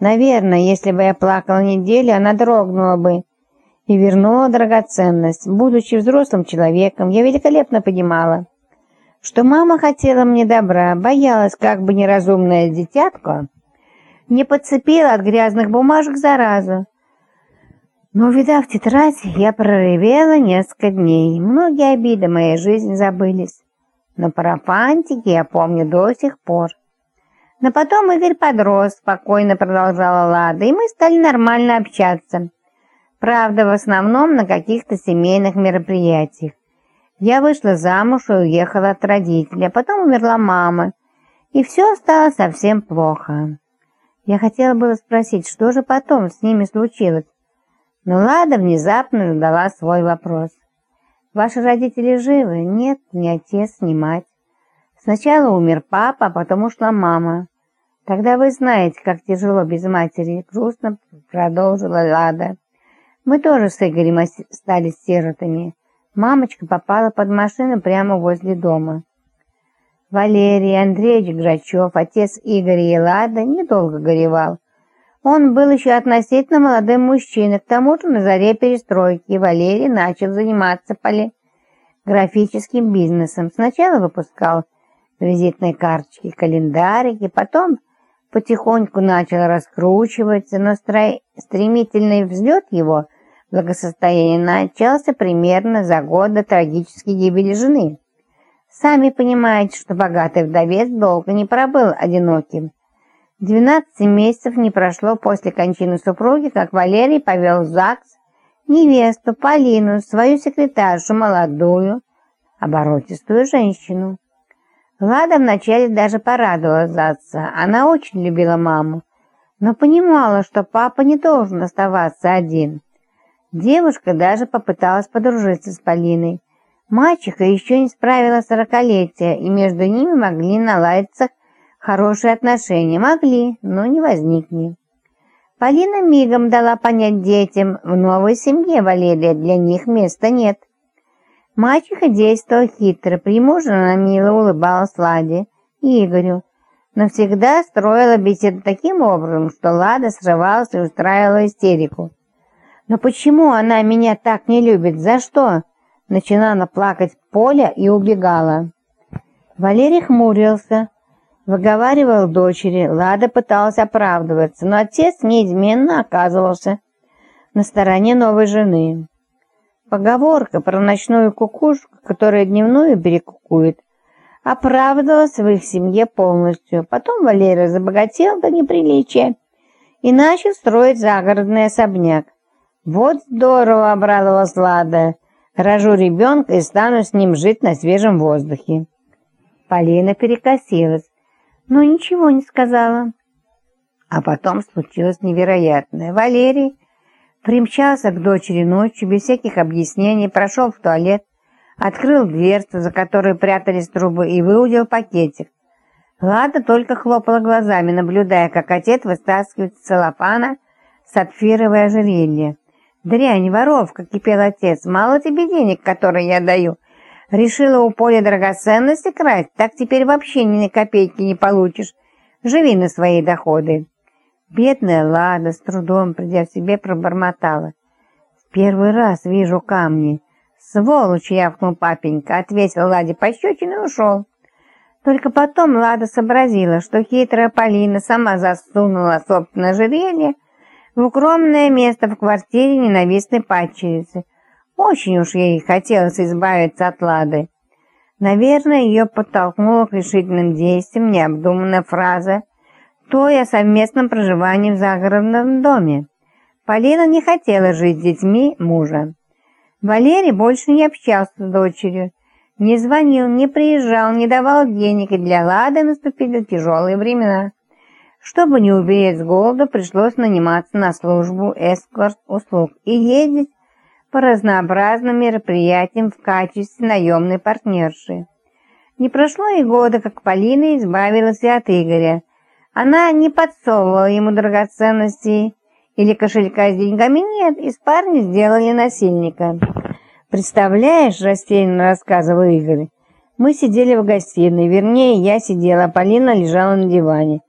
Наверное, если бы я плакала неделю, она дрогнула бы и вернула драгоценность. Будучи взрослым человеком, я великолепно понимала, что мама хотела мне добра, боялась, как бы неразумная дитятка не подцепила от грязных бумажек заразу. Но, увидав тетрадь, я проревела несколько дней. Многие обиды моей жизни забылись. Но про фантики я помню до сих пор. Но потом Игорь подрос, спокойно продолжала Лада, и мы стали нормально общаться. Правда, в основном на каких-то семейных мероприятиях. Я вышла замуж и уехала от родителей, а потом умерла мама, и все стало совсем плохо. Я хотела было спросить, что же потом с ними случилось, но Лада внезапно задала свой вопрос. «Ваши родители живы?» «Нет, ни отец, ни мать. Сначала умер папа, а потом ушла мама. Тогда вы знаете, как тяжело без матери, грустно продолжила Лада. Мы тоже с Игорем стали сиротами. Мамочка попала под машину прямо возле дома. Валерий Андреевич Грачев, отец Игоря и Лада, недолго горевал. Он был еще относительно молодым мужчиной, к тому же на заре перестройки Валерий начал заниматься полиграфическим бизнесом. Сначала выпускал визитные карточки, календарики, потом потихоньку начал раскручиваться, но стремительный взлет его благосостояния начался примерно за год до трагической гибели жены. Сами понимаете, что богатый вдовец долго не пробыл одиноким. Двенадцати месяцев не прошло после кончины супруги, как Валерий повел в ЗАГС невесту Полину, свою секретаршу, молодую, оборотистую женщину. Лада вначале даже порадовалась за отца. Она очень любила маму, но понимала, что папа не должен оставаться один. Девушка даже попыталась подружиться с Полиной. Мачеха еще не справила сорокалетия, и между ними могли наладиться хорошие отношения. Могли, но не возникли. Полина мигом дала понять детям, в новой семье Валерия для них места нет. Мачеха действовала хитро, при муже она мило улыбалась Ладе и Игорю, но всегда строила беседу таким образом, что Лада срывалась и устраивала истерику. «Но почему она меня так не любит? За что?» Начинала плакать Поля и убегала. Валерий хмурился, выговаривал дочери. Лада пыталась оправдываться, но отец неизменно оказывался на стороне новой жены. Поговорка про ночную кукушку, которая дневную перекукует, оправдывалась в их семье полностью. Потом Валерия забогател до неприличия и начал строить загородный особняк. «Вот здорово!» — обрадовалась Лада. «Рожу ребенка и стану с ним жить на свежем воздухе». Полина перекосилась, но ничего не сказала. А потом случилось невероятное. Валерий Примчался к дочери ночью, без всяких объяснений, прошел в туалет, открыл дверцу, за которой прятались трубы, и выудил пакетик. Лада только хлопала глазами, наблюдая, как отец вытаскивает из целлофана сапфировое ожерелье. «Дрянь, воровка!» — кипел отец. «Мало тебе денег, которые я даю. Решила у поля драгоценности красть, так теперь вообще ни на копейки не получишь. Живи на свои доходы». Бедная Лада с трудом, придя в себе, пробормотала. «В первый раз вижу камни». «Сволочь!» — явкнул папенька, ответил Ладе пощечину и ушел. Только потом Лада сообразила, что хитрая Полина сама засунула собственное жерелье в укромное место в квартире ненавистной падчерицы. Очень уж ей хотелось избавиться от Лады. Наверное, ее подтолкнула к решительным действиям необдуманная фраза то и о совместном проживании в загородном доме. Полина не хотела жить с детьми мужа. Валерий больше не общался с дочерью, не звонил, не приезжал, не давал денег, и для Лады наступили тяжелые времена. Чтобы не убереть с голода, пришлось наниматься на службу эскорт-услуг и ездить по разнообразным мероприятиям в качестве наемной партнерши. Не прошло и года, как Полина избавилась и от Игоря, она не подсовывала ему драгоценностей или кошелька с деньгами, нет, из парня сделали насильника. «Представляешь, — растерянно рассказывал Игорь, — мы сидели в гостиной, вернее, я сидела, а Полина лежала на диване.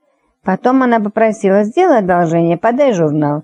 Потом она попросила «Сделай одолжение, подай журнал».